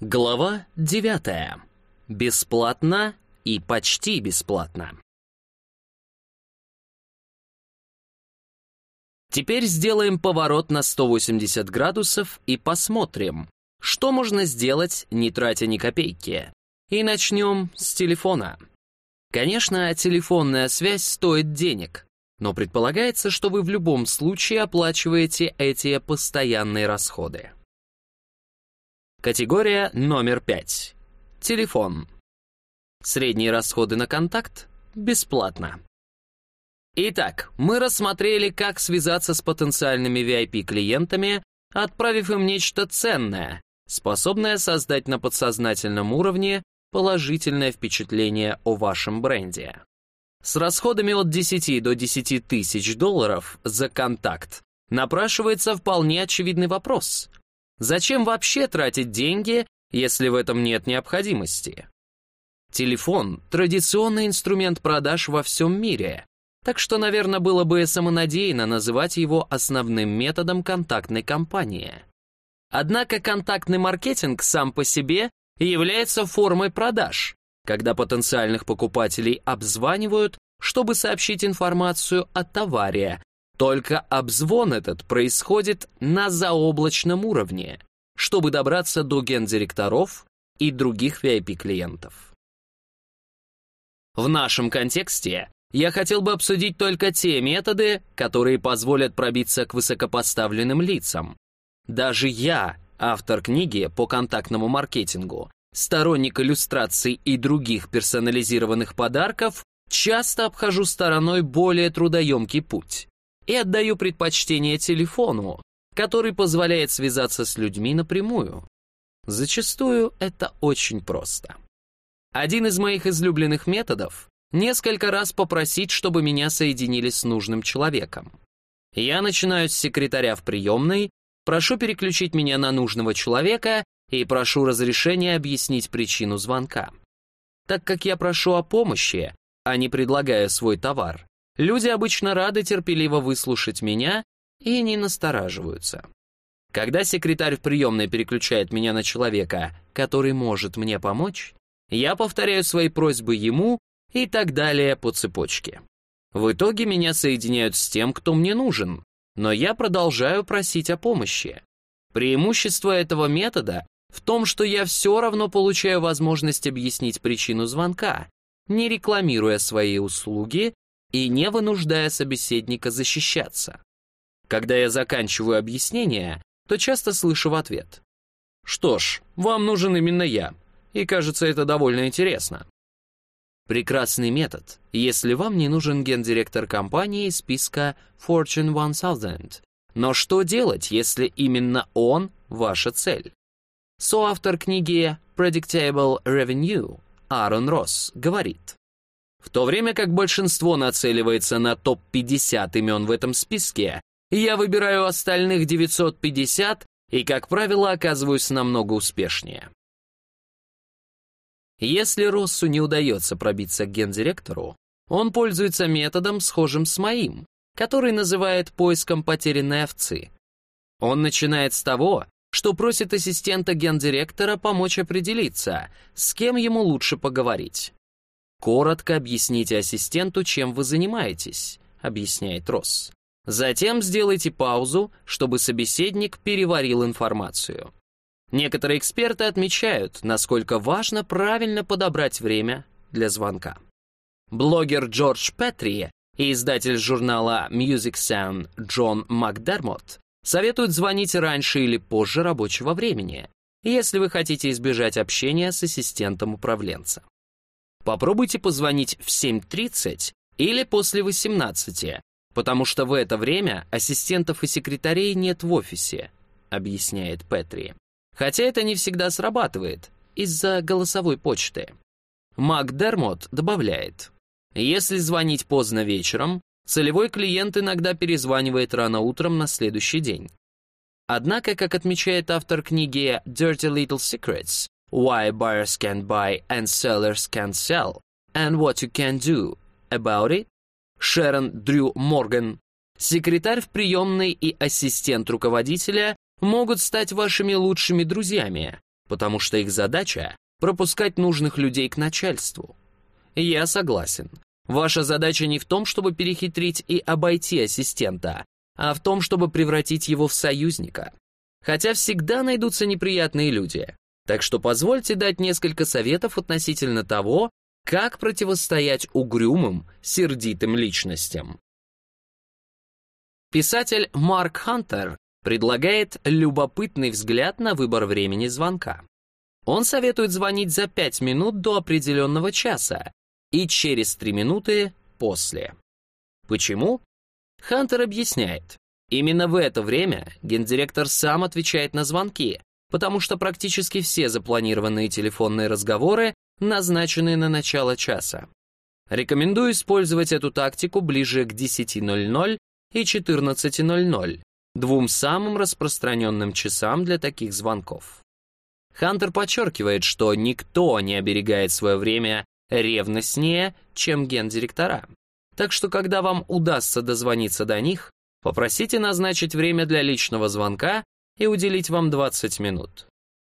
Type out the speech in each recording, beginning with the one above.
Глава 9. Бесплатно и почти бесплатно. Теперь сделаем поворот на 180 градусов и посмотрим, что можно сделать, не тратя ни копейки. И начнем с телефона. Конечно, телефонная связь стоит денег, но предполагается, что вы в любом случае оплачиваете эти постоянные расходы. Категория номер 5. Телефон. Средние расходы на контакт бесплатно. Итак, мы рассмотрели, как связаться с потенциальными VIP-клиентами, отправив им нечто ценное, способное создать на подсознательном уровне положительное впечатление о вашем бренде. С расходами от 10 до 10 тысяч долларов за контакт напрашивается вполне очевидный вопрос. Зачем вообще тратить деньги, если в этом нет необходимости? Телефон — традиционный инструмент продаж во всем мире, так что, наверное, было бы самонадеянно называть его основным методом контактной кампании. Однако контактный маркетинг сам по себе является формой продаж, когда потенциальных покупателей обзванивают, чтобы сообщить информацию о товаре, только обзвон этот происходит на заоблачном уровне, чтобы добраться до гендиректоров и других VIP-клиентов. В нашем контексте я хотел бы обсудить только те методы, которые позволят пробиться к высокопоставленным лицам. Даже я, автор книги по контактному маркетингу, сторонник иллюстраций и других персонализированных подарков, часто обхожу стороной более трудоемкий путь и отдаю предпочтение телефону, который позволяет связаться с людьми напрямую. Зачастую это очень просто. Один из моих излюбленных методов — несколько раз попросить, чтобы меня соединили с нужным человеком. Я начинаю с секретаря в приемной, прошу переключить меня на нужного человека и прошу разрешения объяснить причину звонка. Так как я прошу о помощи, а не предлагаю свой товар, Люди обычно рады терпеливо выслушать меня и не настораживаются. Когда секретарь в приемной переключает меня на человека, который может мне помочь, я повторяю свои просьбы ему и так далее по цепочке. В итоге меня соединяют с тем, кто мне нужен, но я продолжаю просить о помощи. Преимущество этого метода в том, что я все равно получаю возможность объяснить причину звонка, не рекламируя свои услуги и не вынуждая собеседника защищаться. Когда я заканчиваю объяснение, то часто слышу в ответ. «Что ж, вам нужен именно я, и кажется, это довольно интересно». Прекрасный метод, если вам не нужен гендиректор компании из списка Fortune 1000. Но что делать, если именно он ваша цель? Соавтор книги Predictable Revenue Аарон Росс говорит, в то время как большинство нацеливается на топ-50 имен в этом списке, я выбираю остальных 950 и, как правило, оказываюсь намного успешнее. Если Россу не удается пробиться к гендиректору, он пользуется методом, схожим с моим, который называет поиском потерянной овцы. Он начинает с того, что просит ассистента гендиректора помочь определиться, с кем ему лучше поговорить. Коротко объясните ассистенту, чем вы занимаетесь, объясняет Росс. Затем сделайте паузу, чтобы собеседник переварил информацию. Некоторые эксперты отмечают, насколько важно правильно подобрать время для звонка. Блогер Джордж Петри и издатель журнала Music Sound Джон Макдермотт советуют звонить раньше или позже рабочего времени, если вы хотите избежать общения с ассистентом управленца. Попробуйте позвонить в 7.30 или после 18, потому что в это время ассистентов и секретарей нет в офисе, объясняет Петри. Хотя это не всегда срабатывает из-за голосовой почты. Макдермот добавляет, если звонить поздно вечером, целевой клиент иногда перезванивает рано утром на следующий день. Однако, как отмечает автор книги Dirty Little Secrets, why buyers can buy and sellers can sell, and what you can do about it, Шерон Дрю Морган, секретарь в приемной и ассистент руководителя могут стать вашими лучшими друзьями, потому что их задача — пропускать нужных людей к начальству. Я согласен. Ваша задача не в том, чтобы перехитрить и обойти ассистента, а в том, чтобы превратить его в союзника. Хотя всегда найдутся неприятные люди. Так что позвольте дать несколько советов относительно того, как противостоять угрюмым, сердитым личностям. Писатель Марк Хантер предлагает любопытный взгляд на выбор времени звонка. Он советует звонить за 5 минут до определенного часа и через 3 минуты после. Почему? Хантер объясняет. Именно в это время гендиректор сам отвечает на звонки, потому что практически все запланированные телефонные разговоры назначены на начало часа. Рекомендую использовать эту тактику ближе к 10.00 и 14.00, двум самым распространенным часам для таких звонков. Хантер подчеркивает, что никто не оберегает свое время ревностнее, чем гендиректора. Так что, когда вам удастся дозвониться до них, попросите назначить время для личного звонка и уделить вам 20 минут.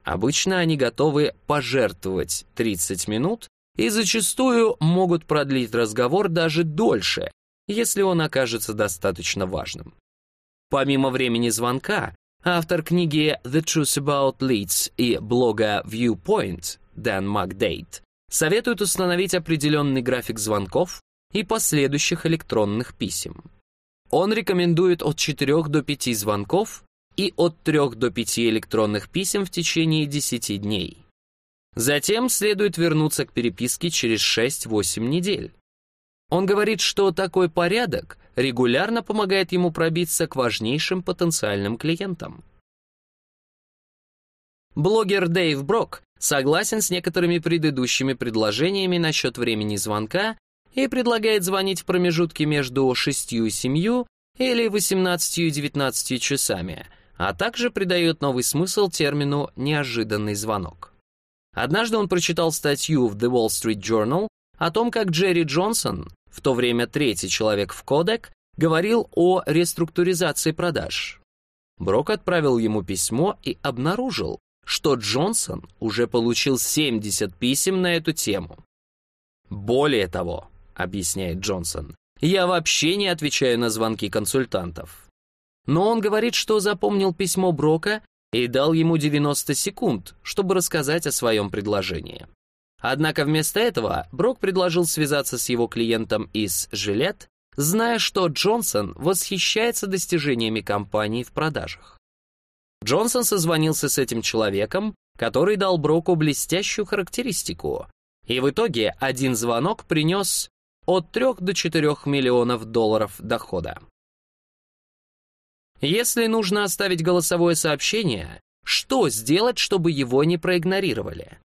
Обычно они готовы пожертвовать 30 минут и зачастую могут продлить разговор даже дольше, если он окажется достаточно важным. Помимо времени звонка, автор книги «The Truth About Leads» и блога Viewpoint Дэн Макдейт советует установить определенный график звонков и последующих электронных писем. Он рекомендует от 4 до 5 звонков и от 3 до 5 электронных писем в течение 10 дней. Затем следует вернуться к переписке через 6-8 недель. Он говорит, что такой порядок регулярно помогает ему пробиться к важнейшим потенциальным клиентам. Блогер Дэйв Брок согласен с некоторыми предыдущими предложениями насчет времени звонка и предлагает звонить в промежутке между 6 и 7 или 18 и 19 часами, а также придает новый смысл термину «неожиданный звонок». Однажды он прочитал статью в The Wall Street Journal о том, как Джерри Джонсон, в то время третий человек в кодек, говорил о реструктуризации продаж. Брок отправил ему письмо и обнаружил, что Джонсон уже получил 70 писем на эту тему. Более того, объясняет Джонсон, я вообще не отвечаю на звонки консультантов. Но он говорит, что запомнил письмо Брока и дал ему 90 секунд, чтобы рассказать о своем предложении. Однако вместо этого Брок предложил связаться с его клиентом из «Жилет», зная, что Джонсон восхищается достижениями компании в продажах. Джонсон созвонился с этим человеком, который дал Броку блестящую характеристику, и в итоге один звонок принес от 3 до 4 миллионов долларов дохода. Если нужно оставить голосовое сообщение, что сделать, чтобы его не проигнорировали?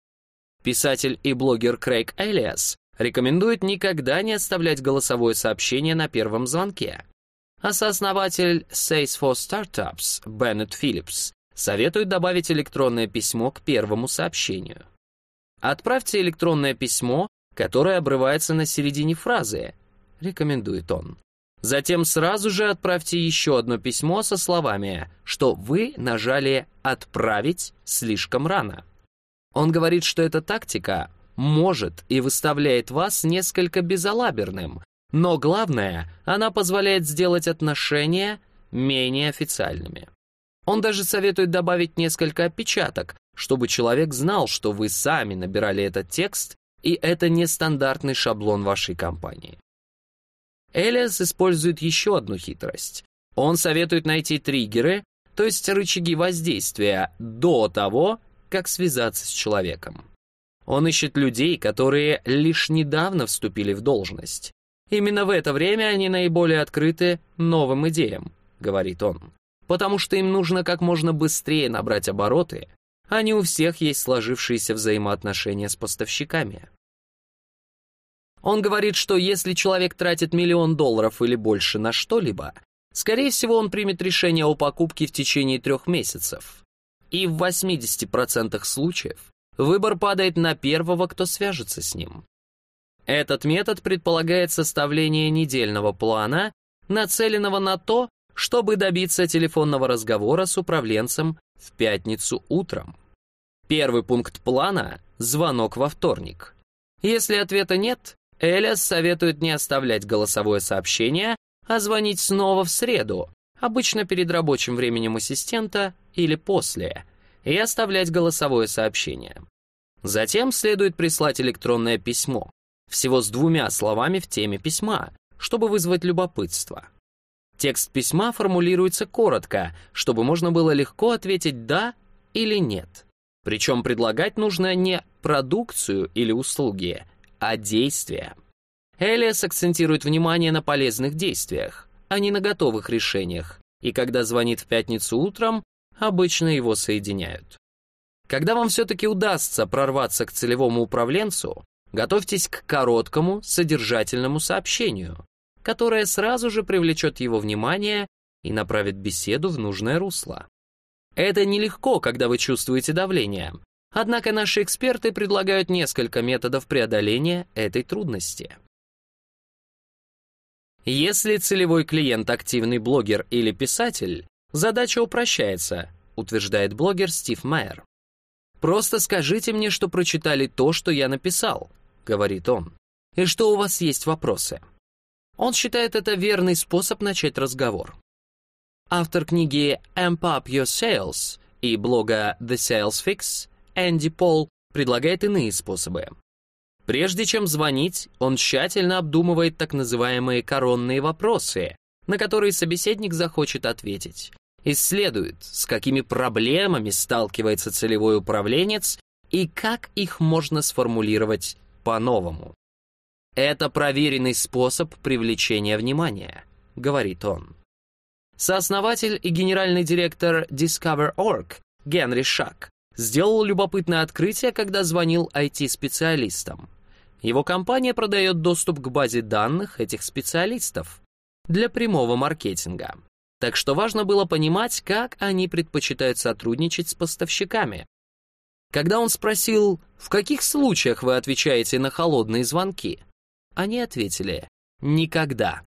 Писатель и блогер Крейг Элиас рекомендует никогда не оставлять голосовое сообщение на первом звонке. А сооснователь Says for Startups Беннет Филлипс советует добавить электронное письмо к первому сообщению. Отправьте электронное письмо, которое обрывается на середине фразы, рекомендует он. Затем сразу же отправьте еще одно письмо со словами, что вы нажали «Отправить» слишком рано. Он говорит, что эта тактика может и выставляет вас несколько безалаберным, но главное, она позволяет сделать отношения менее официальными. Он даже советует добавить несколько опечаток, чтобы человек знал, что вы сами набирали этот текст, и это не стандартный шаблон вашей компании. Элиас использует еще одну хитрость. Он советует найти триггеры, то есть рычаги воздействия, до того, как связаться с человеком. Он ищет людей, которые лишь недавно вступили в должность. Именно в это время они наиболее открыты новым идеям, говорит он, потому что им нужно как можно быстрее набрать обороты, а не у всех есть сложившиеся взаимоотношения с поставщиками. Он говорит, что если человек тратит миллион долларов или больше на что-либо, скорее всего он примет решение о покупке в течение трех месяцев, и в 80% случаев выбор падает на первого, кто свяжется с ним. Этот метод предполагает составление недельного плана, нацеленного на то, чтобы добиться телефонного разговора с управленцем в пятницу утром. Первый пункт плана — звонок во вторник. Если ответа нет, Элиас советует не оставлять голосовое сообщение, а звонить снова в среду, обычно перед рабочим временем ассистента или после, и оставлять голосовое сообщение. Затем следует прислать электронное письмо, всего с двумя словами в теме письма, чтобы вызвать любопытство. Текст письма формулируется коротко, чтобы можно было легко ответить «да» или «нет». Причем предлагать нужно не продукцию или услуги, а действия. Элиас акцентирует внимание на полезных действиях, а не на готовых решениях, и когда звонит в пятницу утром, обычно его соединяют. Когда вам все-таки удастся прорваться к целевому управленцу, готовьтесь к короткому, содержательному сообщению, которое сразу же привлечет его внимание и направит беседу в нужное русло. Это нелегко, когда вы чувствуете давление, однако наши эксперты предлагают несколько методов преодоления этой трудности. Если целевой клиент активный блогер или писатель, задача упрощается, утверждает блогер Стив Майер. «Просто скажите мне, что прочитали то, что я написал», — говорит он, «и что у вас есть вопросы». Он считает это верный способ начать разговор. Автор книги «Amp Up Your Sales» и блога «The Sales Fix» Энди Пол предлагает иные способы. Прежде чем звонить, он тщательно обдумывает так называемые коронные вопросы, на которые собеседник захочет ответить, исследует, с какими проблемами сталкивается целевой управленец и как их можно сформулировать по-новому. «Это проверенный способ привлечения внимания», — говорит он. Сооснователь и генеральный директор Discover.org Генри Шак сделал любопытное открытие, когда звонил IT-специалистам. Его компания продает доступ к базе данных этих специалистов для прямого маркетинга. Так что важно было понимать, как они предпочитают сотрудничать с поставщиками. Когда он спросил, в каких случаях вы отвечаете на холодные звонки, они ответили «никогда».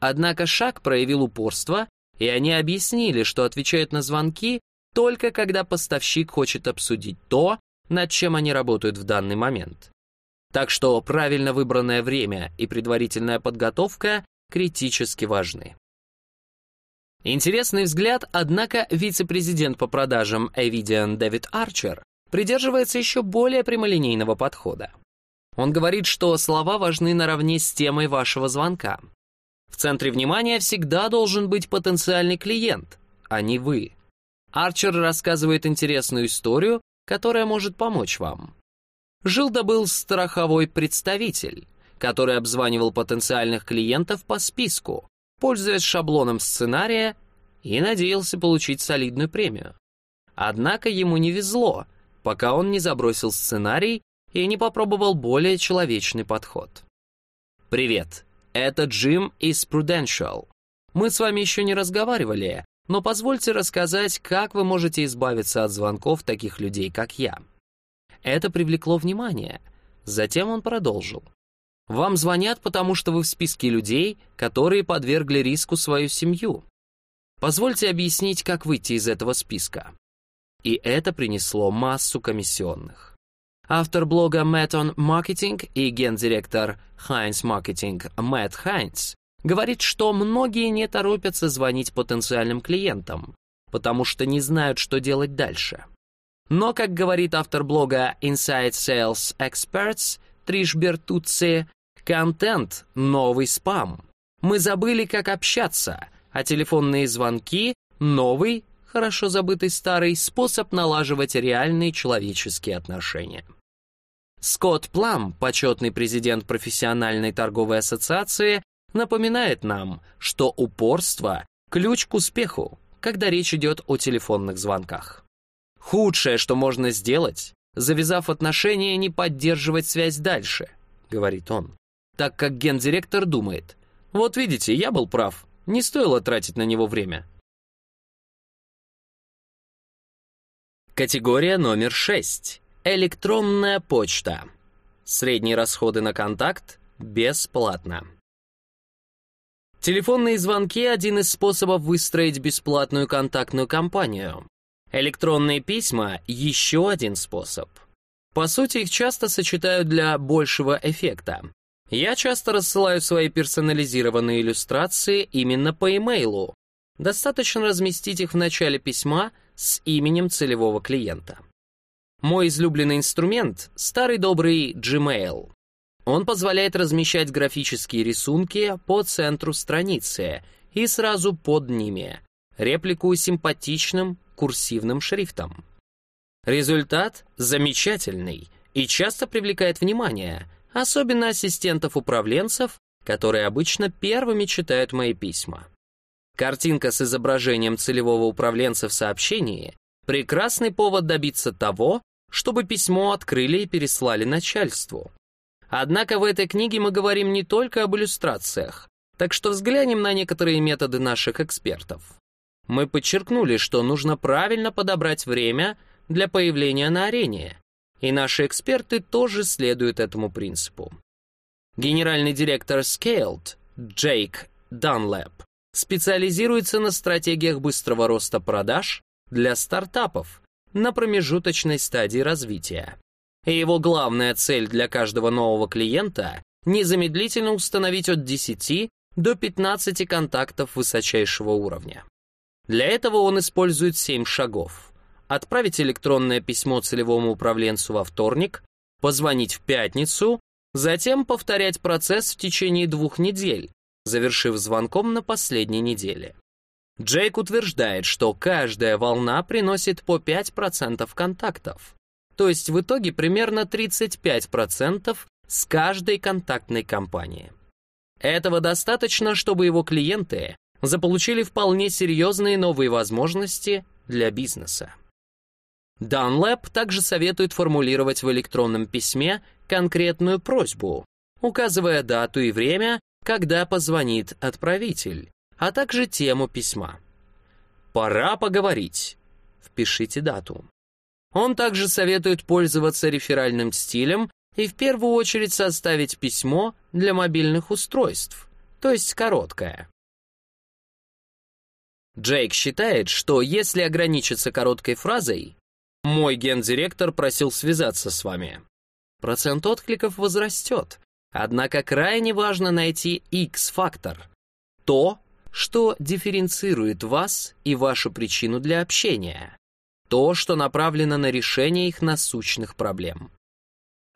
Однако Шаг проявил упорство, и они объяснили, что отвечают на звонки только когда поставщик хочет обсудить то, над чем они работают в данный момент. Так что правильно выбранное время и предварительная подготовка критически важны. Интересный взгляд, однако вице-президент по продажам Avidian Дэвид Арчер придерживается еще более прямолинейного подхода. Он говорит, что слова важны наравне с темой вашего звонка. В центре внимания всегда должен быть потенциальный клиент, а не вы. Арчер рассказывает интересную историю, которая может помочь вам. Жил-да был страховой представитель, который обзванивал потенциальных клиентов по списку, пользуясь шаблоном сценария, и надеялся получить солидную премию. Однако ему не везло, пока он не забросил сценарий и не попробовал более человечный подход. «Привет, это Джим из Prudential. Мы с вами еще не разговаривали, но позвольте рассказать, как вы можете избавиться от звонков таких людей, как я». Это привлекло внимание. Затем он продолжил. Вам звонят, потому что вы в списке людей, которые подвергли риску свою семью. Позвольте объяснить, как выйти из этого списка. И это принесло массу комиссионных. Автор блога Matt Marketing и гендиректор Heinz Marketing Мэтт Хайнс говорит, что многие не торопятся звонить потенциальным клиентам, потому что не знают, что делать дальше. Но, как говорит автор блога Inside Sales Experts, Триш Бертуци, контент — новый спам. Мы забыли, как общаться, а телефонные звонки — новый, хорошо забытый старый способ налаживать реальные человеческие отношения. Скотт Плам, почетный президент профессиональной торговой ассоциации, напоминает нам, что упорство — ключ к успеху, когда речь идет о телефонных звонках. Худшее, что можно сделать, завязав отношения, не поддерживать связь дальше, говорит он, так как гендиректор думает, вот видите, я был прав, не стоило тратить на него время. Категория номер 6. Электронная почта. Средние расходы на контакт бесплатно. Телефонные звонки – один из способов выстроить бесплатную контактную кампанию. Электронные письма — еще один способ. По сути, их часто сочетают для большего эффекта. Я часто рассылаю свои персонализированные иллюстрации именно по имейлу. Достаточно разместить их в начале письма с именем целевого клиента. Мой излюбленный инструмент — старый добрый Gmail. Он позволяет размещать графические рисунки по центру страницы и сразу под ними, реплику симпатичным курсивным шрифтом. Результат замечательный и часто привлекает внимание, особенно ассистентов-управленцев, которые обычно первыми читают мои письма. Картинка с изображением целевого управленца в сообщении — прекрасный повод добиться того, чтобы письмо открыли и переслали начальству. Однако в этой книге мы говорим не только об иллюстрациях, так что взглянем на некоторые методы наших экспертов. Мы подчеркнули, что нужно правильно подобрать время для появления на арене, и наши эксперты тоже следуют этому принципу. Генеральный директор Scaled Джейк Данлэп специализируется на стратегиях быстрого роста продаж для стартапов на промежуточной стадии развития. И его главная цель для каждого нового клиента — незамедлительно установить от 10 до 15 контактов высочайшего уровня. Для этого он использует 7 шагов. Отправить электронное письмо целевому управленцу во вторник, позвонить в пятницу, затем повторять процесс в течение двух недель, завершив звонком на последней неделе. Джейк утверждает, что каждая волна приносит по 5% контактов, то есть в итоге примерно 35% с каждой контактной компании. Этого достаточно, чтобы его клиенты заполучили вполне серьезные новые возможности для бизнеса. Dunlap также советует формулировать в электронном письме конкретную просьбу, указывая дату и время, когда позвонит отправитель, а также тему письма. «Пора поговорить». Впишите дату. Он также советует пользоваться реферальным стилем и в первую очередь составить письмо для мобильных устройств, то есть короткое. Джейк считает, что если ограничиться короткой фразой «Мой гендиректор просил связаться с вами», процент откликов возрастет, однако крайне важно найти X-фактор, то, что дифференцирует вас и вашу причину для общения, то, что направлено на решение их насущных проблем.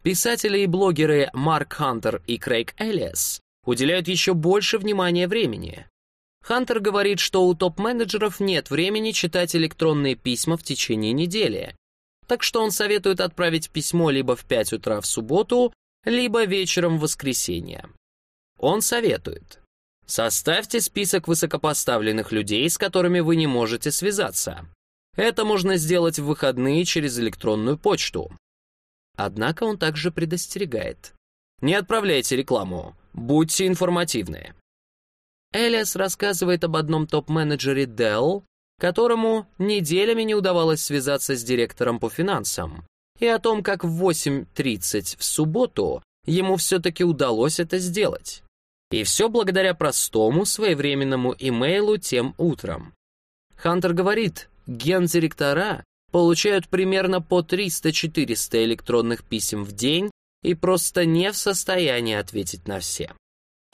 Писатели и блогеры Марк Хантер и Крейг Элиас уделяют еще больше внимания времени, Хантер говорит, что у топ-менеджеров нет времени читать электронные письма в течение недели, так что он советует отправить письмо либо в 5 утра в субботу, либо вечером в воскресенье. Он советует. Составьте список высокопоставленных людей, с которыми вы не можете связаться. Это можно сделать в выходные через электронную почту. Однако он также предостерегает. Не отправляйте рекламу, будьте информативны. Элиас рассказывает об одном топ-менеджере Dell, которому неделями не удавалось связаться с директором по финансам, и о том, как в 8.30 в субботу ему все-таки удалось это сделать. И все благодаря простому своевременному имейлу тем утром. Хантер говорит, гендиректора получают примерно по 300-400 электронных писем в день и просто не в состоянии ответить на все.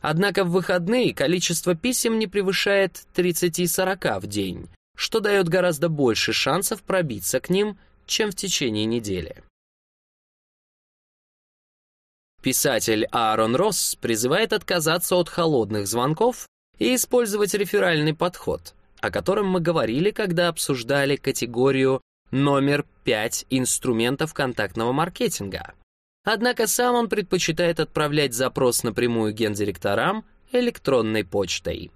Однако в выходные количество писем не превышает 30-40 в день, что дает гораздо больше шансов пробиться к ним, чем в течение недели. Писатель Аарон Росс призывает отказаться от холодных звонков и использовать реферальный подход, о котором мы говорили, когда обсуждали категорию номер 5 инструментов контактного маркетинга. Однако сам он предпочитает отправлять запрос напрямую гендиректорам электронной почтой.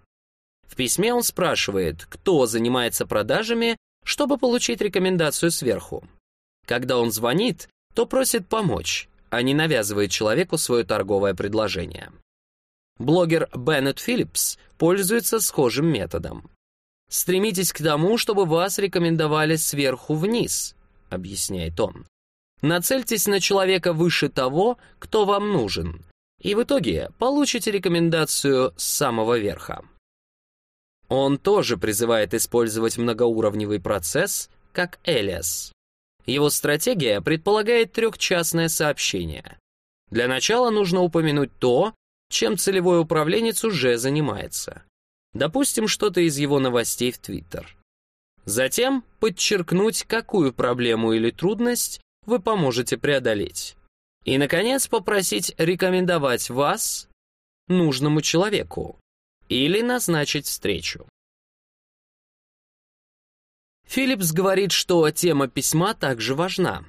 В письме он спрашивает, кто занимается продажами, чтобы получить рекомендацию сверху. Когда он звонит, то просит помочь, а не навязывает человеку свое торговое предложение. Блогер Беннет Филлипс пользуется схожим методом. «Стремитесь к тому, чтобы вас рекомендовали сверху вниз», — объясняет он. Нацельтесь на человека выше того, кто вам нужен, и в итоге получите рекомендацию с самого верха. Он тоже призывает использовать многоуровневый процесс как Элиас. Его стратегия предполагает трехчастное сообщение. Для начала нужно упомянуть то, чем целевой управленец уже занимается. Допустим, что-то из его новостей в Твиттер. Затем подчеркнуть, какую проблему или трудность вы поможете преодолеть. И, наконец, попросить рекомендовать вас нужному человеку или назначить встречу. Филлипс говорит, что тема письма также важна.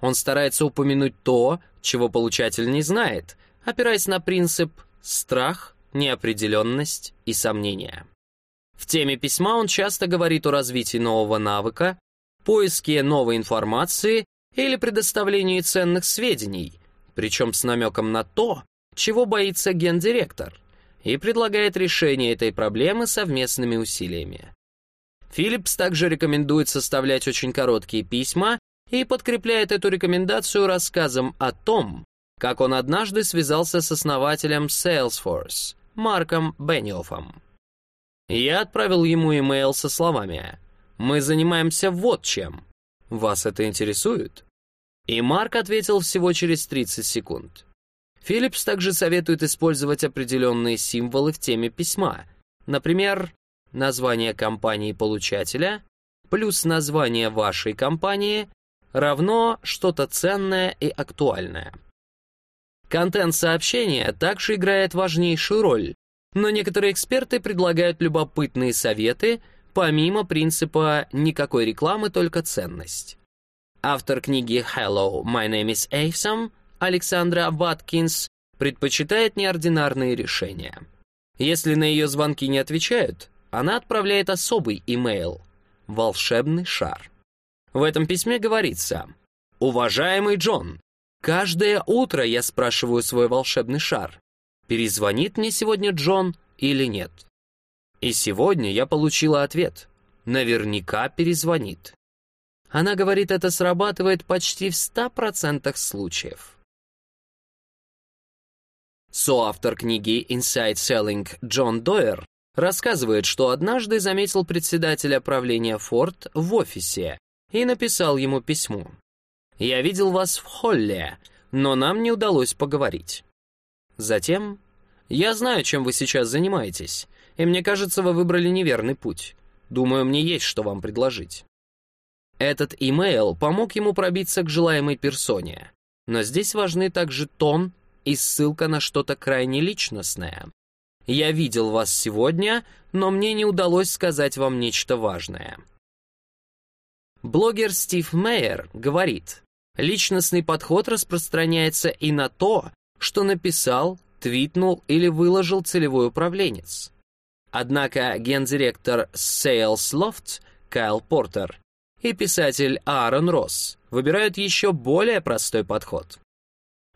Он старается упомянуть то, чего получатель не знает, опираясь на принцип «страх», «неопределенность» и «сомнения». В теме письма он часто говорит о развитии нового навыка, поиске новой информации или предоставлении ценных сведений, причем с намеком на то, чего боится гендиректор, и предлагает решение этой проблемы совместными усилиями. Филлипс также рекомендует составлять очень короткие письма и подкрепляет эту рекомендацию рассказом о том, как он однажды связался с основателем Salesforce, Марком Бенниофом. Я отправил ему имейл со словами «Мы занимаемся вот чем. Вас это интересует?» И Марк ответил всего через 30 секунд. Филлипс также советует использовать определенные символы в теме письма. Например, название компании-получателя плюс название вашей компании равно что-то ценное и актуальное. Контент сообщения также играет важнейшую роль, но некоторые эксперты предлагают любопытные советы, помимо принципа «никакой рекламы, только ценность». Автор книги «Hello, my name is Awesome» Александра Ваткинс предпочитает неординарные решения. Если на ее звонки не отвечают, она отправляет особый имейл «Волшебный шар». В этом письме говорится «Уважаемый Джон, каждое утро я спрашиваю свой волшебный шар, перезвонит мне сегодня Джон или нет. И сегодня я получила ответ. Наверняка перезвонит. Она говорит, это срабатывает почти в 100% случаев. Соавтор книги Inside Selling Джон Дойер рассказывает, что однажды заметил председателя правления Форд в офисе и написал ему письмо. «Я видел вас в холле, но нам не удалось поговорить. Затем, «Я знаю, чем вы сейчас занимаетесь, и мне кажется, вы выбрали неверный путь. Думаю, мне есть что вам предложить». Этот имейл помог ему пробиться к желаемой персоне, но здесь важны также тон и ссылка на что-то крайне личностное. «Я видел вас сегодня, но мне не удалось сказать вам нечто важное». Блогер Стив Мейер говорит, личностный подход распространяется и на то, что написал, твитнул или выложил целевой управленец. Однако гендиректор Sales Loft Кайл Портер и писатель Аарон Росс выбирают еще более простой подход.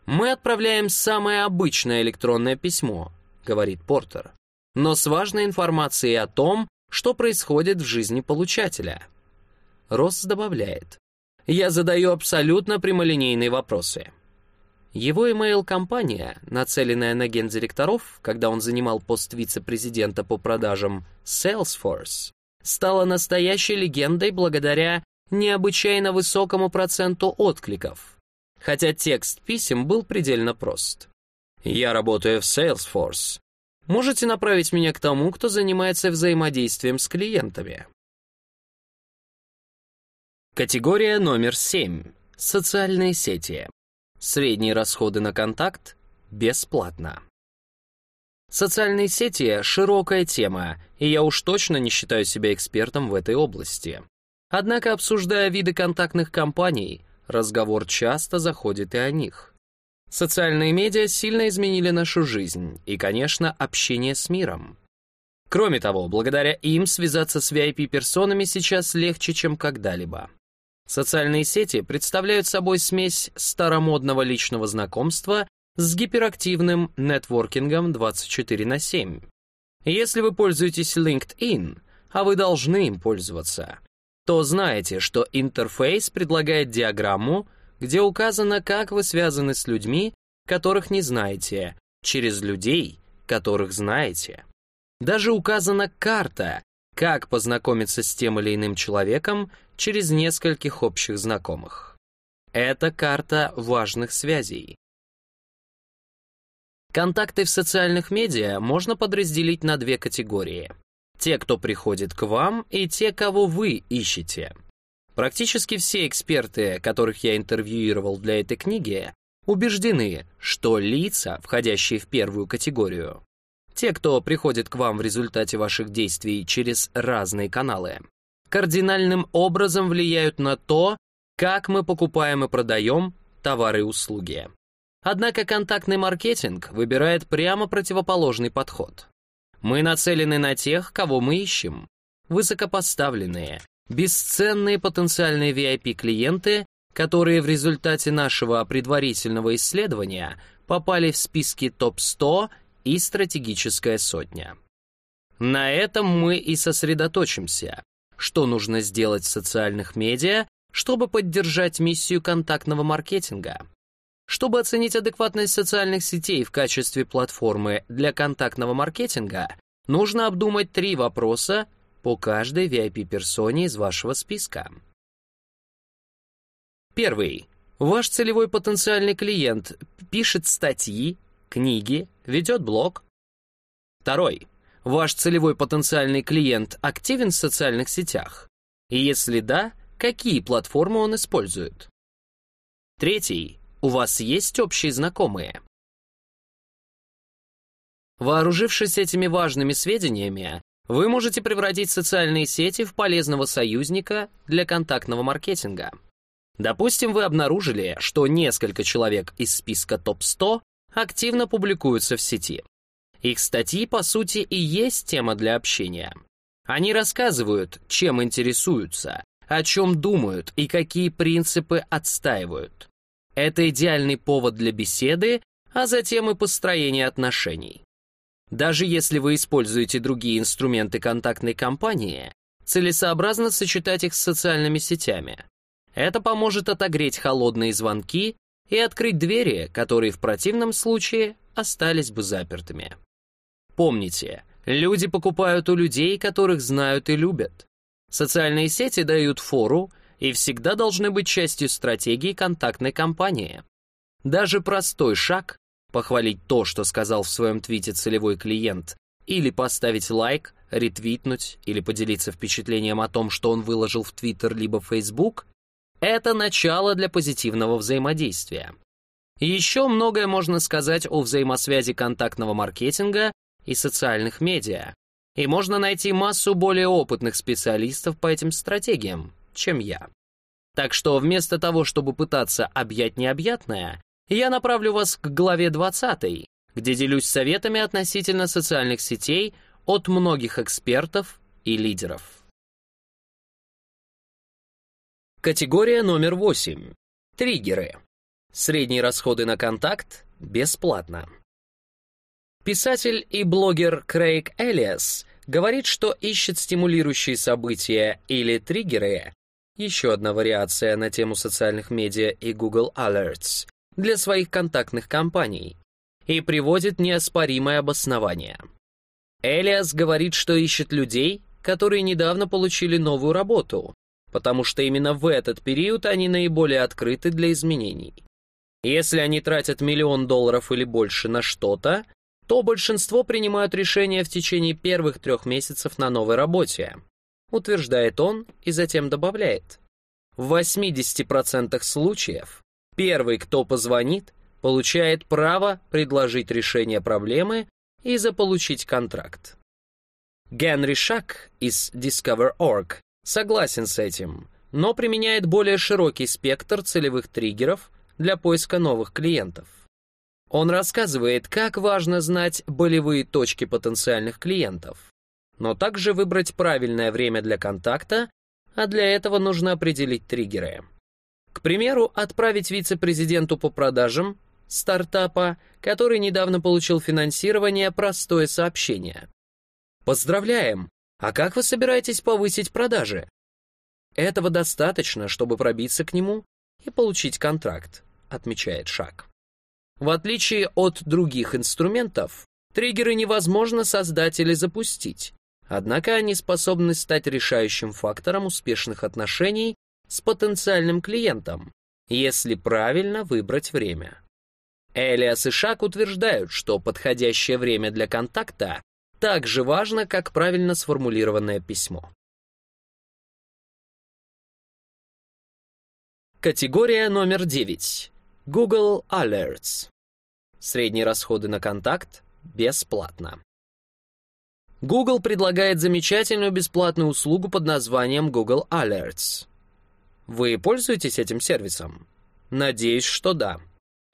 «Мы отправляем самое обычное электронное письмо», — говорит Портер, но с важной информацией о том, что происходит в жизни получателя. Росс добавляет, «Я задаю абсолютно прямолинейные вопросы. Его email-компания, нацеленная на гендиректоров, когда он занимал пост вице-президента по продажам Salesforce, стала настоящей легендой благодаря необычайно высокому проценту откликов. Хотя текст писем был предельно прост. «Я работаю в Salesforce. Можете направить меня к тому, кто занимается взаимодействием с клиентами?» Категория номер 7. Социальные сети. Средние расходы на контакт бесплатно. Социальные сети — широкая тема, и я уж точно не считаю себя экспертом в этой области. Однако, обсуждая виды контактных компаний, разговор часто заходит и о них. Социальные медиа сильно изменили нашу жизнь и, конечно, общение с миром. Кроме того, благодаря им связаться с VIP-персонами сейчас легче, чем когда-либо. Социальные сети представляют собой смесь старомодного личного знакомства с гиперактивным нетворкингом 24 на 7. Если вы пользуетесь LinkedIn, а вы должны им пользоваться, то знаете, что интерфейс предлагает диаграмму, где указано, как вы связаны с людьми, которых не знаете, через людей, которых знаете. Даже указана карта, как познакомиться с тем или иным человеком через нескольких общих знакомых. Это карта важных связей. Контакты в социальных медиа можно подразделить на две категории. Те, кто приходит к вам, и те, кого вы ищете. Практически все эксперты, которых я интервьюировал для этой книги, убеждены, что лица, входящие в первую категорию, те, кто приходит к вам в результате ваших действий через разные каналы, кардинальным образом влияют на то, как мы покупаем и продаем товары и услуги. Однако контактный маркетинг выбирает прямо противоположный подход. Мы нацелены на тех, кого мы ищем. Высокопоставленные, бесценные потенциальные VIP-клиенты, которые в результате нашего предварительного исследования попали в списки топ-100 и стратегическая сотня. На этом мы и сосредоточимся. Что нужно сделать в социальных медиа, чтобы поддержать миссию контактного маркетинга? Чтобы оценить адекватность социальных сетей в качестве платформы для контактного маркетинга, нужно обдумать три вопроса по каждой VIP-персоне из вашего списка. Первый. Ваш целевой потенциальный клиент пишет статьи, книги, ведет блог. Второй. Ваш целевой потенциальный клиент активен в социальных сетях? И если да, какие платформы он использует? Третий. У вас есть общие знакомые? Вооружившись этими важными сведениями, вы можете превратить социальные сети в полезного союзника для контактного маркетинга. Допустим, вы обнаружили, что несколько человек из списка топ-100 активно публикуются в сети. Их статьи, по сути, и есть тема для общения. Они рассказывают, чем интересуются, о чем думают и какие принципы отстаивают. Это идеальный повод для беседы, а затем и построения отношений. Даже если вы используете другие инструменты контактной кампании, целесообразно сочетать их с социальными сетями. Это поможет отогреть холодные звонки и открыть двери, которые в противном случае остались бы запертыми. Помните, люди покупают у людей, которых знают и любят. Социальные сети дают фору и всегда должны быть частью стратегии контактной кампании. Даже простой шаг — похвалить то, что сказал в своем твите целевой клиент, или поставить лайк, ретвитнуть или поделиться впечатлением о том, что он выложил в Твиттер либо Facebook — это начало для позитивного взаимодействия. Еще многое можно сказать о взаимосвязи контактного маркетинга и социальных медиа, и можно найти массу более опытных специалистов по этим стратегиям, чем я. Так что вместо того, чтобы пытаться объять необъятное, я направлю вас к главе 20, где делюсь советами относительно социальных сетей от многих экспертов и лидеров. Категория номер 8. Триггеры. Средние расходы на контакт бесплатно. Писатель и блогер Крейг Элиас говорит, что ищет стимулирующие события или триггеры еще одна вариация на тему социальных медиа и Google Alerts для своих контактных компаний и приводит неоспоримое обоснование. Элиас говорит, что ищет людей, которые недавно получили новую работу, потому что именно в этот период они наиболее открыты для изменений. Если они тратят миллион долларов или больше на что-то, то большинство принимают решения в течение первых трех месяцев на новой работе, утверждает он и затем добавляет. В 80% случаев первый, кто позвонит, получает право предложить решение проблемы и заполучить контракт. Генри Шак из Discover.org согласен с этим, но применяет более широкий спектр целевых триггеров для поиска новых клиентов. Он рассказывает, как важно знать болевые точки потенциальных клиентов, но также выбрать правильное время для контакта, а для этого нужно определить триггеры. К примеру, отправить вице-президенту по продажам стартапа, который недавно получил финансирование, простое сообщение. Поздравляем! А как вы собираетесь повысить продажи? Этого достаточно, чтобы пробиться к нему и получить контракт, отмечает Шаг. В отличие от других инструментов, триггеры невозможно создать или запустить, Однако они способны стать решающим фактором успешных отношений с потенциальным клиентом, если правильно выбрать время. Элиас и Шак утверждают, что подходящее время для контакта так же важно, как правильно сформулированное письмо. Категория номер 9. Google Alerts. Средние расходы на контакт бесплатно. Google предлагает замечательную бесплатную услугу под названием Google Alerts. Вы пользуетесь этим сервисом? Надеюсь, что да.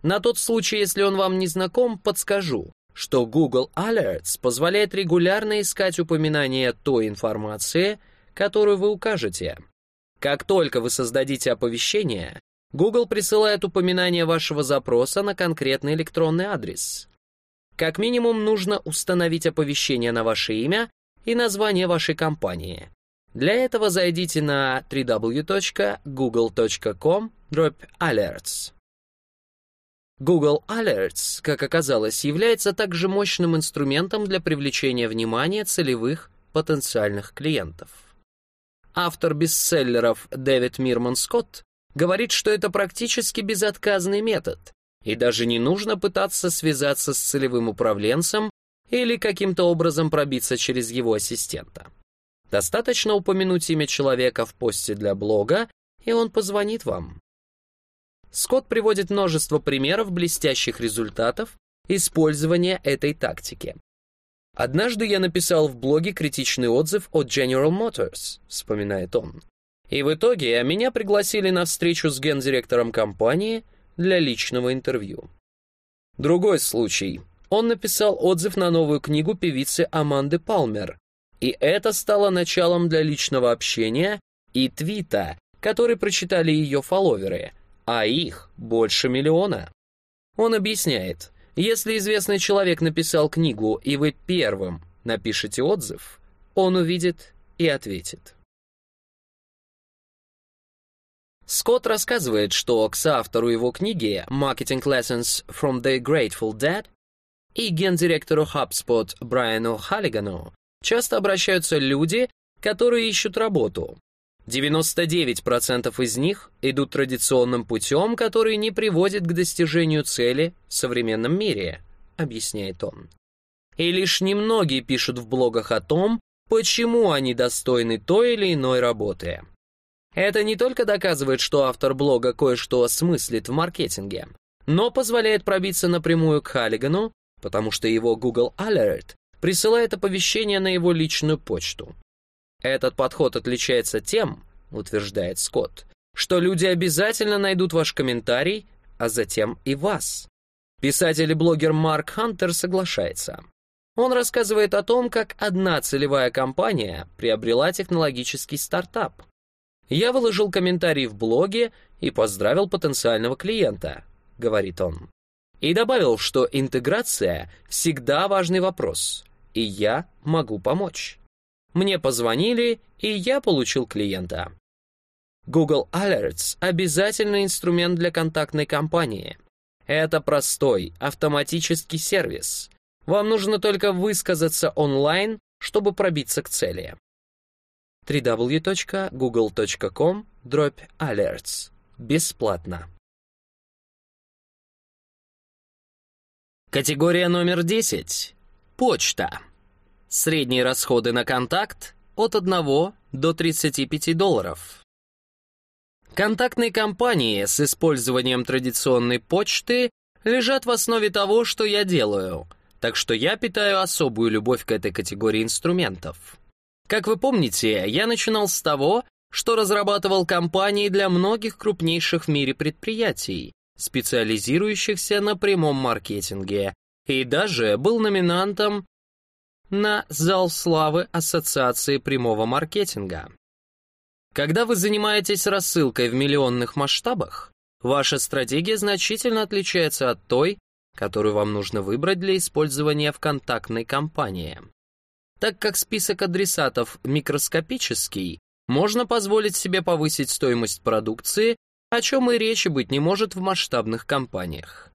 На тот случай, если он вам не знаком, подскажу, что Google Alerts позволяет регулярно искать упоминания той информации, которую вы укажете. Как только вы создадите оповещение, Google присылает упоминание вашего запроса на конкретный электронный адрес. Как минимум нужно установить оповещение на ваше имя и название вашей компании. Для этого зайдите на www.google.com/alerts. Google Alerts, как оказалось, является также мощным инструментом для привлечения внимания целевых потенциальных клиентов. Автор бестселлеров Дэвид Мирман Скотт говорит, что это практически безотказный метод, и даже не нужно пытаться связаться с целевым управленцем или каким-то образом пробиться через его ассистента. Достаточно упомянуть имя человека в посте для блога, и он позвонит вам. Скотт приводит множество примеров блестящих результатов использования этой тактики. «Однажды я написал в блоге критичный отзыв о General Motors», — вспоминает он. «И в итоге меня пригласили на встречу с гендиректором компании для личного интервью». Другой случай. Он написал отзыв на новую книгу певицы Аманды Палмер, и это стало началом для личного общения и твита, который прочитали ее фолловеры — а их больше миллиона. Он объясняет, если известный человек написал книгу, и вы первым напишете отзыв, он увидит и ответит. Скотт рассказывает, что к соавтору его книги «Marketing Lessons from the Grateful Dead» и гендиректору HubSpot Брайану Халлигану часто обращаются люди, которые ищут работу, 99% из них идут традиционным путем, который не приводит к достижению цели в современном мире, объясняет он. И лишь немногие пишут в блогах о том, почему они достойны той или иной работы. Это не только доказывает, что автор блога кое-что осмыслит в маркетинге, но позволяет пробиться напрямую к Халлигану, потому что его Google Alert присылает оповещение на его личную почту. Этот подход отличается тем, утверждает Скотт, что люди обязательно найдут ваш комментарий, а затем и вас. Писатель и блогер Марк Хантер соглашается. Он рассказывает о том, как одна целевая компания приобрела технологический стартап. «Я выложил комментарий в блоге и поздравил потенциального клиента», — говорит он. И добавил, что интеграция всегда важный вопрос, и я могу помочь. Мне позвонили, и я получил клиента. Google Alerts – обязательный инструмент для контактной кампании. Это простой, автоматический сервис. Вам нужно только высказаться онлайн, чтобы пробиться к цели. www.google.com alerts. Бесплатно. Категория номер 10. Почта. Средние расходы на контакт от 1 до 35 долларов. Контактные компании с использованием традиционной почты лежат в основе того, что я делаю, так что я питаю особую любовь к этой категории инструментов. Как вы помните, я начинал с того, что разрабатывал компании для многих крупнейших в мире предприятий, специализирующихся на прямом маркетинге, и даже был номинантом на зал славы Ассоциации прямого маркетинга. Когда вы занимаетесь рассылкой в миллионных масштабах, ваша стратегия значительно отличается от той, которую вам нужно выбрать для использования в контактной кампании. Так как список адресатов микроскопический, можно позволить себе повысить стоимость продукции, о чем и речи быть не может в масштабных кампаниях.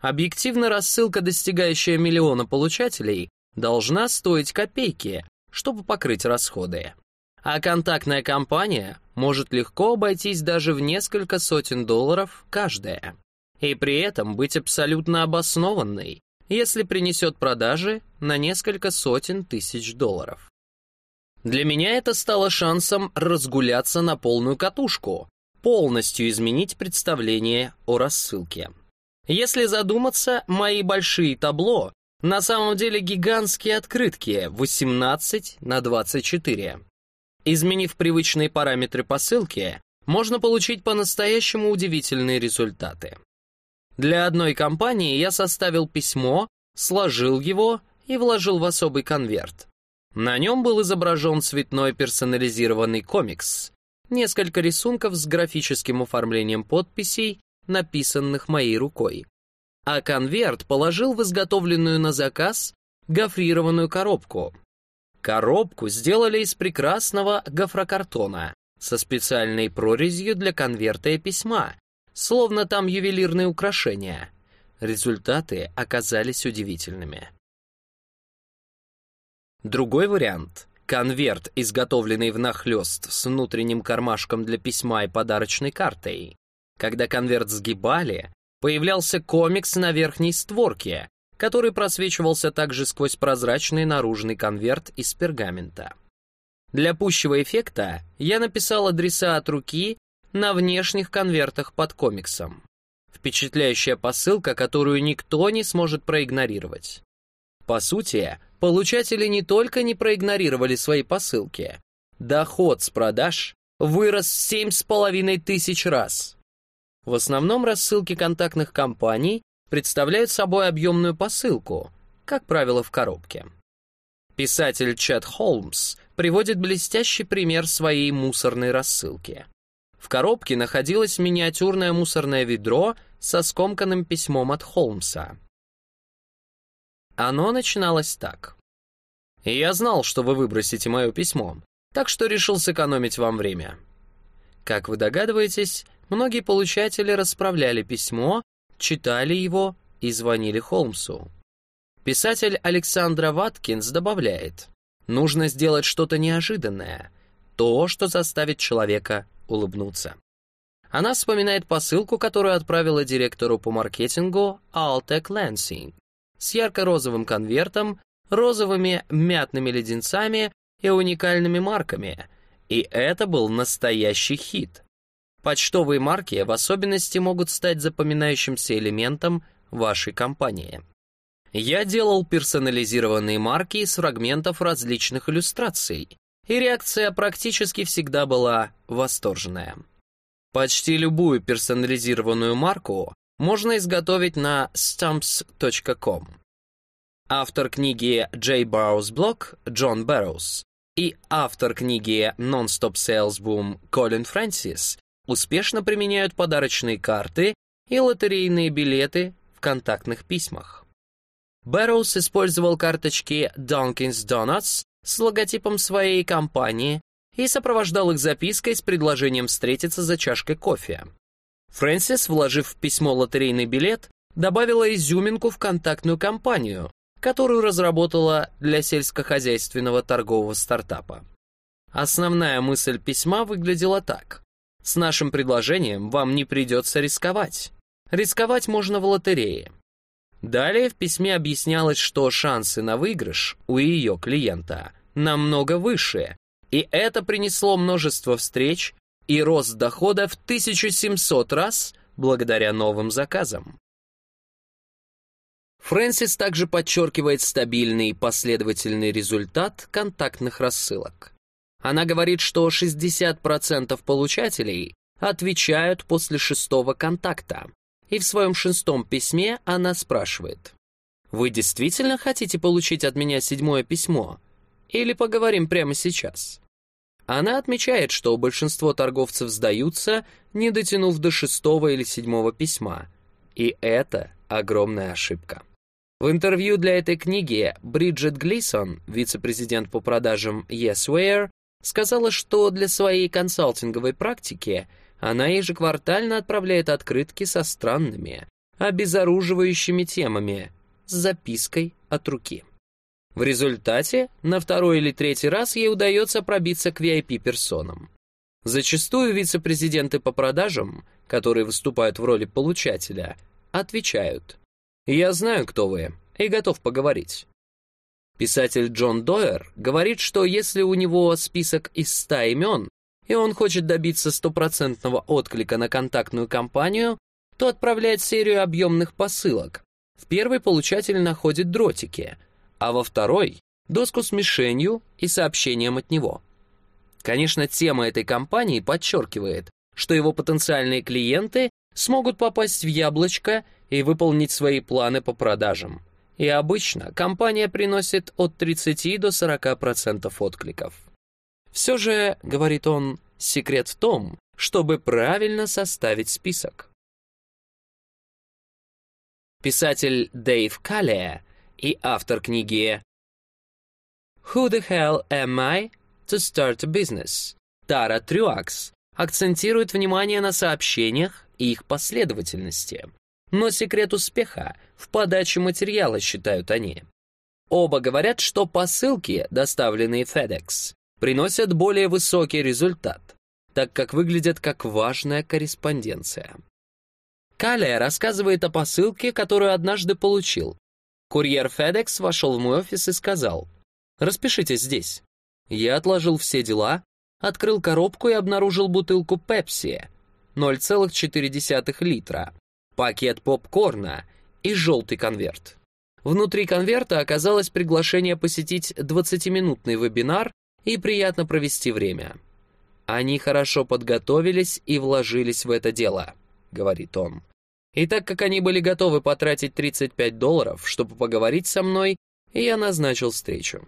Объективно рассылка, достигающая миллиона получателей, должна стоить копейки, чтобы покрыть расходы. А контактная компания может легко обойтись даже в несколько сотен долларов каждая. И при этом быть абсолютно обоснованной, если принесет продажи на несколько сотен тысяч долларов. Для меня это стало шансом разгуляться на полную катушку, полностью изменить представление о рассылке. Если задуматься, мои большие табло на самом деле гигантские открытки 18 на 24. Изменив привычные параметры посылки, можно получить по-настоящему удивительные результаты. Для одной компании я составил письмо, сложил его и вложил в особый конверт. На нем был изображен цветной персонализированный комикс, несколько рисунков с графическим оформлением подписей, написанных моей рукой. А конверт положил в изготовленную на заказ гофрированную коробку, Коробку сделали из прекрасного гофрокартона со специальной прорезью для конверта и письма, словно там ювелирные украшения. Результаты оказались удивительными. Другой вариант — конверт, изготовленный внахлёст с внутренним кармашком для письма и подарочной картой. Когда конверт сгибали, появлялся комикс на верхней створке, который просвечивался также сквозь прозрачный наружный конверт из пергамента. Для пущего эффекта я написал адреса от руки на внешних конвертах под комиксом. Впечатляющая посылка, которую никто не сможет проигнорировать. По сути, получатели не только не проигнорировали свои посылки, доход с продаж вырос в семь с половиной тысяч раз. В основном рассылки контактных компаний представляют собой объемную посылку, как правило, в коробке. Писатель Чет Холмс приводит блестящий пример своей мусорной рассылки. В коробке находилось миниатюрное мусорное ведро со скомканным письмом от Холмса. Оно начиналось так. «Я знал, что вы выбросите мое письмо, так что решил сэкономить вам время». Как вы догадываетесь, многие получатели расправляли письмо читали его и звонили Холмсу. Писатель Александра Ваткинс добавляет, нужно сделать что-то неожиданное, то, что заставит человека улыбнуться. Она вспоминает посылку, которую отправила директору по маркетингу Altec Lansing с ярко-розовым конвертом, розовыми мятными леденцами и уникальными марками. И это был настоящий хит. Почтовые марки в особенности могут стать запоминающимся элементом вашей компании. Я делал персонализированные марки из фрагментов различных иллюстраций, и реакция практически всегда была восторженная. Почти любую персонализированную марку можно изготовить на stamps.com. Автор книги J. Barrows Block Джон Барроуз и автор книги Non-Stop Sales Boom Колин Фрэнсис успешно применяют подарочные карты и лотерейные билеты в контактных письмах. Бэрроуз использовал карточки Dunkin's Donuts с логотипом своей компании и сопровождал их запиской с предложением встретиться за чашкой кофе. Фрэнсис, вложив в письмо лотерейный билет, добавила изюминку в контактную кампанию, которую разработала для сельскохозяйственного торгового стартапа. Основная мысль письма выглядела так. С нашим предложением вам не придется рисковать. Рисковать можно в лотерее. Далее в письме объяснялось, что шансы на выигрыш у ее клиента намного выше, и это принесло множество встреч и рост дохода в 1700 раз благодаря новым заказам. Фрэнсис также подчеркивает стабильный и последовательный результат контактных рассылок. Она говорит, что 60% получателей отвечают после шестого контакта. И в своем шестом письме она спрашивает, «Вы действительно хотите получить от меня седьмое письмо? Или поговорим прямо сейчас?» Она отмечает, что большинство торговцев сдаются, не дотянув до шестого или седьмого письма. И это огромная ошибка. В интервью для этой книги Бриджит Глисон, вице-президент по продажам Yesware, сказала, что для своей консалтинговой практики она ежеквартально отправляет открытки со странными, обезоруживающими темами с запиской от руки. В результате на второй или третий раз ей удается пробиться к VIP-персонам. Зачастую вице-президенты по продажам, которые выступают в роли получателя, отвечают «Я знаю, кто вы, и готов поговорить». Писатель Джон Дойер говорит, что если у него список из ста имен, и он хочет добиться стопроцентного отклика на контактную кампанию, то отправляет серию объемных посылок. В первой получатель находит дротики, а во второй — доску с мишенью и сообщением от него. Конечно, тема этой кампании подчеркивает, что его потенциальные клиенты смогут попасть в яблочко и выполнить свои планы по продажам. И обычно компания приносит от 30 до 40% откликов. Все же, говорит он, секрет в том, чтобы правильно составить список. Писатель Дэйв Каллия и автор книги «Who the hell am I to start a business?» Тара Трюакс акцентирует внимание на сообщениях и их последовательности. Но секрет успеха в подаче материала, считают они. Оба говорят, что посылки, доставленные FedEx, приносят более высокий результат, так как выглядят как важная корреспонденция. Калия рассказывает о посылке, которую однажды получил. Курьер FedEx вошел в мой офис и сказал, «Распишитесь здесь». Я отложил все дела, открыл коробку и обнаружил бутылку Пепси 0,4 литра, пакет попкорна и желтый конверт. Внутри конверта оказалось приглашение посетить 20-минутный вебинар и приятно провести время. Они хорошо подготовились и вложились в это дело, говорит он. И так как они были готовы потратить 35 долларов, чтобы поговорить со мной, я назначил встречу.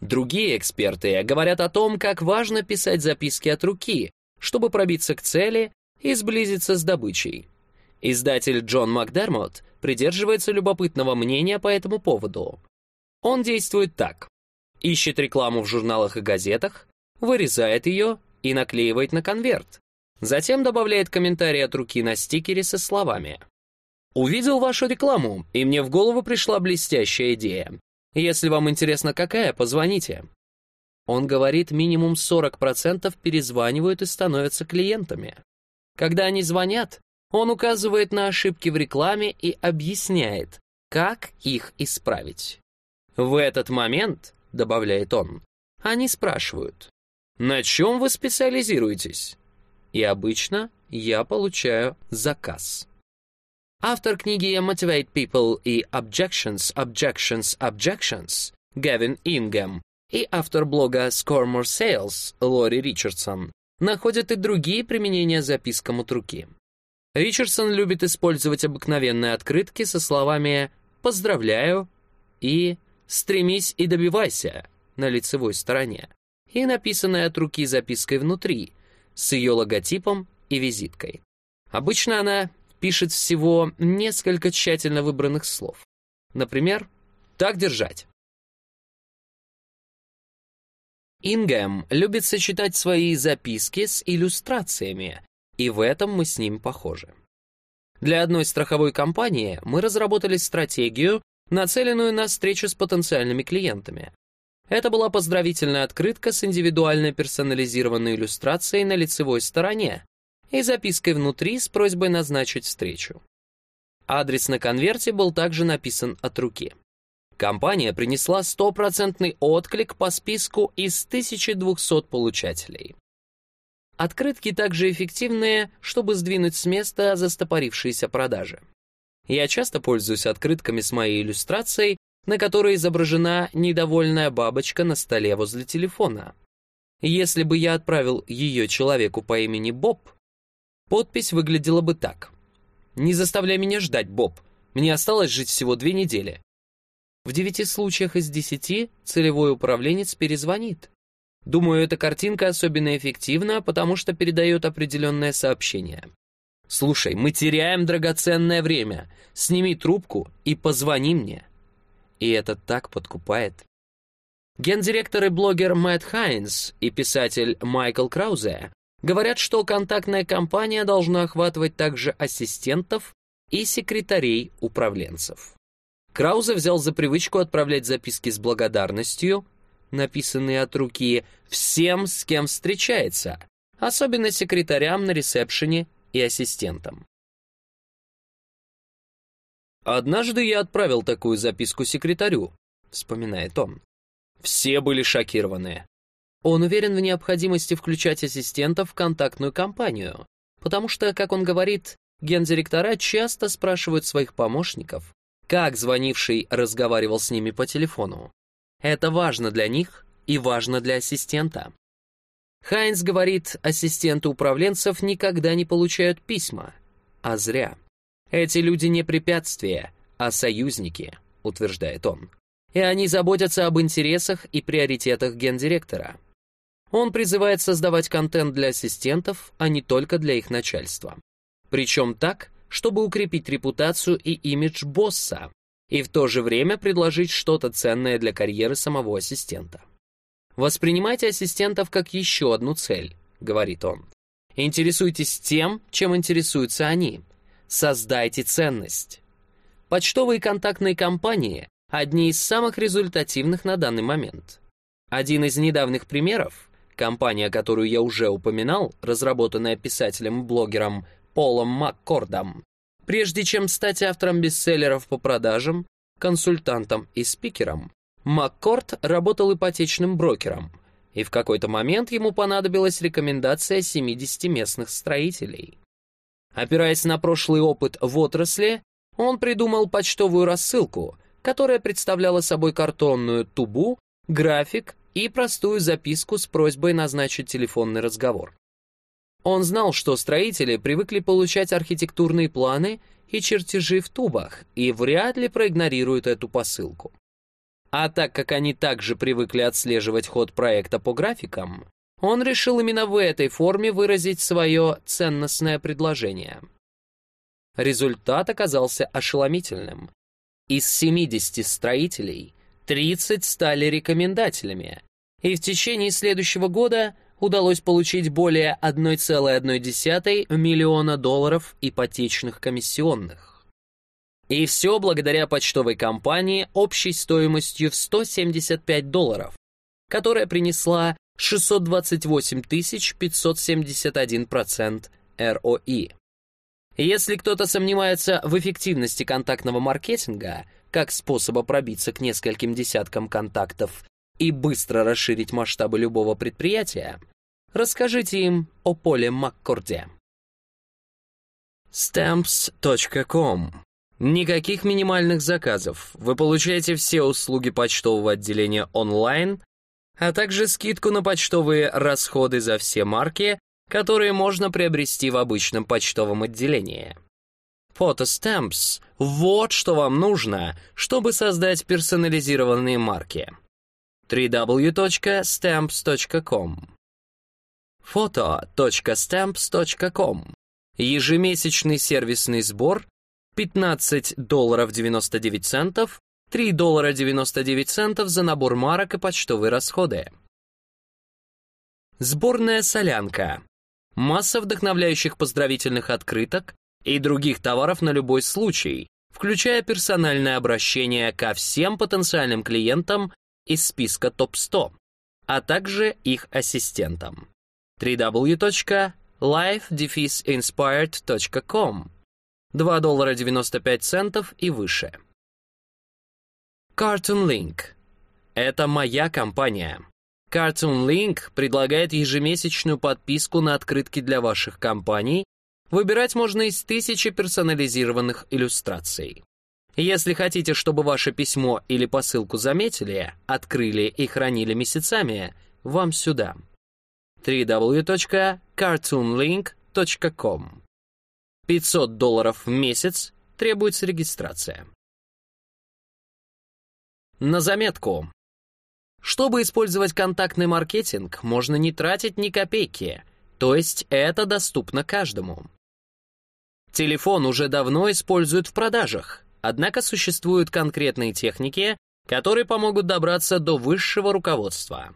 Другие эксперты говорят о том, как важно писать записки от руки, чтобы пробиться к цели и сблизиться с добычей. Издатель Джон Макдермот придерживается любопытного мнения по этому поводу. Он действует так. Ищет рекламу в журналах и газетах, вырезает ее и наклеивает на конверт. Затем добавляет комментарий от руки на стикере со словами. «Увидел вашу рекламу, и мне в голову пришла блестящая идея. Если вам интересно, какая, позвоните». Он говорит, минимум 40% перезванивают и становятся клиентами. Когда они звонят, он указывает на ошибки в рекламе и объясняет, как их исправить. В этот момент, добавляет он, они спрашивают, на чем вы специализируетесь? И обычно я получаю заказ. Автор книги Motivate People и Objections, Objections, Objections Гевин Ингем и автор блога Score More Sales Лори Ричардсон находят и другие применения запискам от руки. Ричардсон любит использовать обыкновенные открытки со словами «поздравляю» и «стремись и добивайся» на лицевой стороне и написанной от руки запиской внутри с ее логотипом и визиткой. Обычно она пишет всего несколько тщательно выбранных слов. Например, «так держать». Ингем любит сочетать свои записки с иллюстрациями, и в этом мы с ним похожи. Для одной страховой компании мы разработали стратегию, нацеленную на встречу с потенциальными клиентами. Это была поздравительная открытка с индивидуальной персонализированной иллюстрацией на лицевой стороне и запиской внутри с просьбой назначить встречу. Адрес на конверте был также написан от руки. Компания принесла стопроцентный отклик по списку из 1200 получателей. Открытки также эффективные, чтобы сдвинуть с места застопорившиеся продажи. Я часто пользуюсь открытками с моей иллюстрацией, на которой изображена недовольная бабочка на столе возле телефона. Если бы я отправил ее человеку по имени Боб, подпись выглядела бы так. «Не заставляй меня ждать, Боб. Мне осталось жить всего две недели. В девяти случаях из десяти целевой управленец перезвонит. Думаю, эта картинка особенно эффективна, потому что передает определенное сообщение. «Слушай, мы теряем драгоценное время. Сними трубку и позвони мне». И это так подкупает. Гендиректор и блогер Мэтт Хайнс и писатель Майкл Краузе говорят, что контактная компания должна охватывать также ассистентов и секретарей управленцев. Краузе взял за привычку отправлять записки с благодарностью, написанные от руки, всем, с кем встречается, особенно секретарям на ресепшене и ассистентам. «Однажды я отправил такую записку секретарю», — вспоминает он. Все были шокированы. Он уверен в необходимости включать ассистентов в контактную кампанию, потому что, как он говорит, гендиректора часто спрашивают своих помощников, как звонивший разговаривал с ними по телефону. Это важно для них и важно для ассистента. Хайнс говорит, ассистенты управленцев никогда не получают письма. А зря. Эти люди не препятствия, а союзники, утверждает он. И они заботятся об интересах и приоритетах гендиректора. Он призывает создавать контент для ассистентов, а не только для их начальства. Причем так, чтобы укрепить репутацию и имидж босса, и в то же время предложить что-то ценное для карьеры самого ассистента. «Воспринимайте ассистентов как еще одну цель», — говорит он. «Интересуйтесь тем, чем интересуются они. Создайте ценность». Почтовые контактные компании — одни из самых результативных на данный момент. Один из недавних примеров — компания, которую я уже упоминал, разработанная писателем и блогером Полом Маккордом. Прежде чем стать автором бестселлеров по продажам, консультантом и спикером, Маккорд работал ипотечным брокером, и в какой-то момент ему понадобилась рекомендация 70 местных строителей. Опираясь на прошлый опыт в отрасли, он придумал почтовую рассылку, которая представляла собой картонную тубу, график и простую записку с просьбой назначить телефонный разговор. Он знал, что строители привыкли получать архитектурные планы и чертежи в тубах и вряд ли проигнорируют эту посылку. А так как они также привыкли отслеживать ход проекта по графикам, он решил именно в этой форме выразить свое ценностное предложение. Результат оказался ошеломительным. Из 70 строителей 30 стали рекомендателями, и в течение следующего года удалось получить более 1,1 миллиона долларов ипотечных комиссионных. И все благодаря почтовой компании общей стоимостью в 175 долларов, которая принесла 628 571% ROI. Если кто-то сомневается в эффективности контактного маркетинга, как способа пробиться к нескольким десяткам контактов и быстро расширить масштабы любого предприятия, расскажите им о Поле Маккорде. Stamps.com Никаких минимальных заказов. Вы получаете все услуги почтового отделения онлайн, а также скидку на почтовые расходы за все марки, которые можно приобрести в обычном почтовом отделении. Photostamps — вот что вам нужно, чтобы создать персонализированные марки www.stamps.com photo.stamps.com Ежемесячный сервисный сбор 15 долларов 99 центов, 3 доллара 99 центов за набор марок и почтовые расходы. Сборная солянка. Масса вдохновляющих поздравительных открыток и других товаров на любой случай, включая персональное обращение ко всем потенциальным клиентам из списка ТОП-100, а также их ассистентам. www.life-inspired.com 2 доллара 95 центов и выше. Cartoon Link. Это моя компания. Cartoon Link предлагает ежемесячную подписку на открытки для ваших компаний. Выбирать можно из тысячи персонализированных иллюстраций. Если хотите, чтобы ваше письмо или посылку заметили, открыли и хранили месяцами, вам сюда. www.cartoonlink.com 500 долларов в месяц требуется регистрация. На заметку. Чтобы использовать контактный маркетинг, можно не тратить ни копейки, то есть это доступно каждому. Телефон уже давно используют в продажах, Однако существуют конкретные техники, которые помогут добраться до высшего руководства.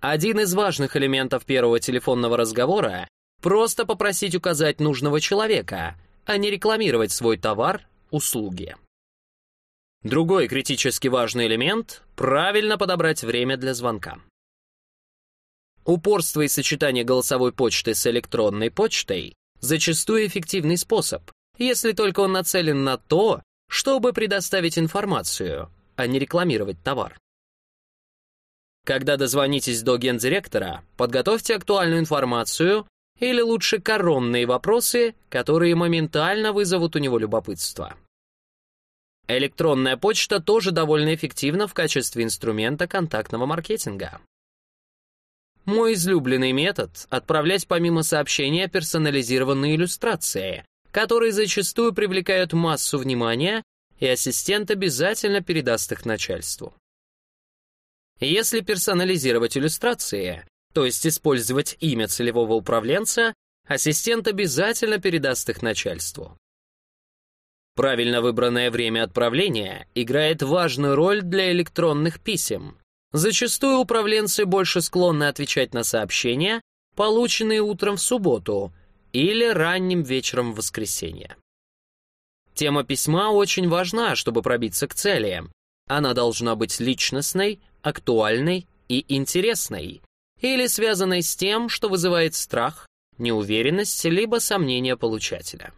Один из важных элементов первого телефонного разговора — просто попросить указать нужного человека, а не рекламировать свой товар, услуги. Другой критически важный элемент — правильно подобрать время для звонка. Упорство и сочетание голосовой почты с электронной почтой зачастую эффективный способ, если только он нацелен на то, чтобы предоставить информацию, а не рекламировать товар. Когда дозвонитесь до гендиректора, подготовьте актуальную информацию или лучше коронные вопросы, которые моментально вызовут у него любопытство. Электронная почта тоже довольно эффективна в качестве инструмента контактного маркетинга. Мой излюбленный метод — отправлять помимо сообщения персонализированные иллюстрации, которые зачастую привлекают массу внимания, и ассистент обязательно передаст их начальству. Если персонализировать иллюстрации, то есть использовать имя целевого управленца, ассистент обязательно передаст их начальству. Правильно выбранное время отправления играет важную роль для электронных писем. Зачастую управленцы больше склонны отвечать на сообщения, полученные утром в субботу или ранним вечером в воскресенье. Тема письма очень важна, чтобы пробиться к цели. Она должна быть личностной, актуальной и интересной, или связанной с тем, что вызывает страх, неуверенность либо сомнение получателя.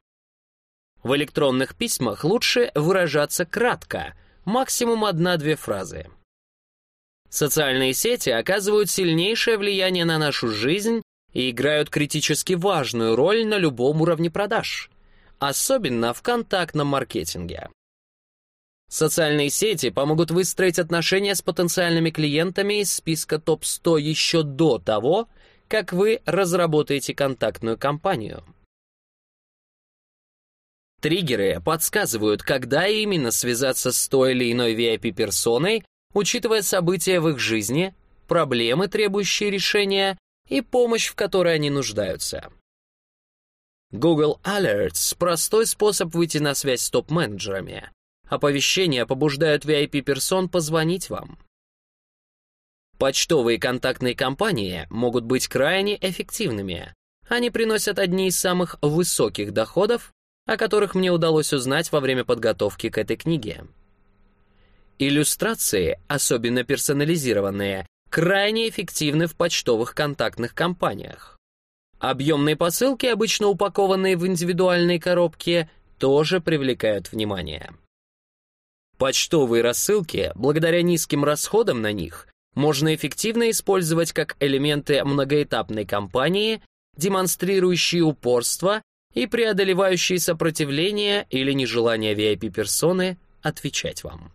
В электронных письмах лучше выражаться кратко, максимум одна-две фразы. Социальные сети оказывают сильнейшее влияние на нашу жизнь и играют критически важную роль на любом уровне продаж, особенно в контактном маркетинге. Социальные сети помогут выстроить отношения с потенциальными клиентами из списка топ-100 еще до того, как вы разработаете контактную кампанию. Триггеры подсказывают, когда именно связаться с той или иной VIP-персоной, учитывая события в их жизни, проблемы, требующие решения, и помощь, в которой они нуждаются. Google Alerts — простой способ выйти на связь с топ-менеджерами. Оповещения побуждают VIP-персон позвонить вам. Почтовые контактные компании могут быть крайне эффективными. Они приносят одни из самых высоких доходов, о которых мне удалось узнать во время подготовки к этой книге. Иллюстрации, особенно персонализированные, крайне эффективны в почтовых контактных компаниях. Объемные посылки, обычно упакованные в индивидуальные коробки, тоже привлекают внимание. Почтовые рассылки, благодаря низким расходам на них, можно эффективно использовать как элементы многоэтапной кампании, демонстрирующие упорство и преодолевающие сопротивление или нежелание VIP-персоны отвечать вам.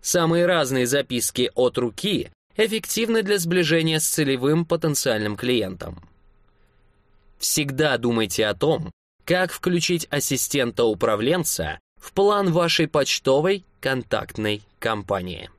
Самые разные записки от руки эффективны для сближения с целевым потенциальным клиентом. Всегда думайте о том, как включить ассистента-управленца в план вашей почтовой контактной компании.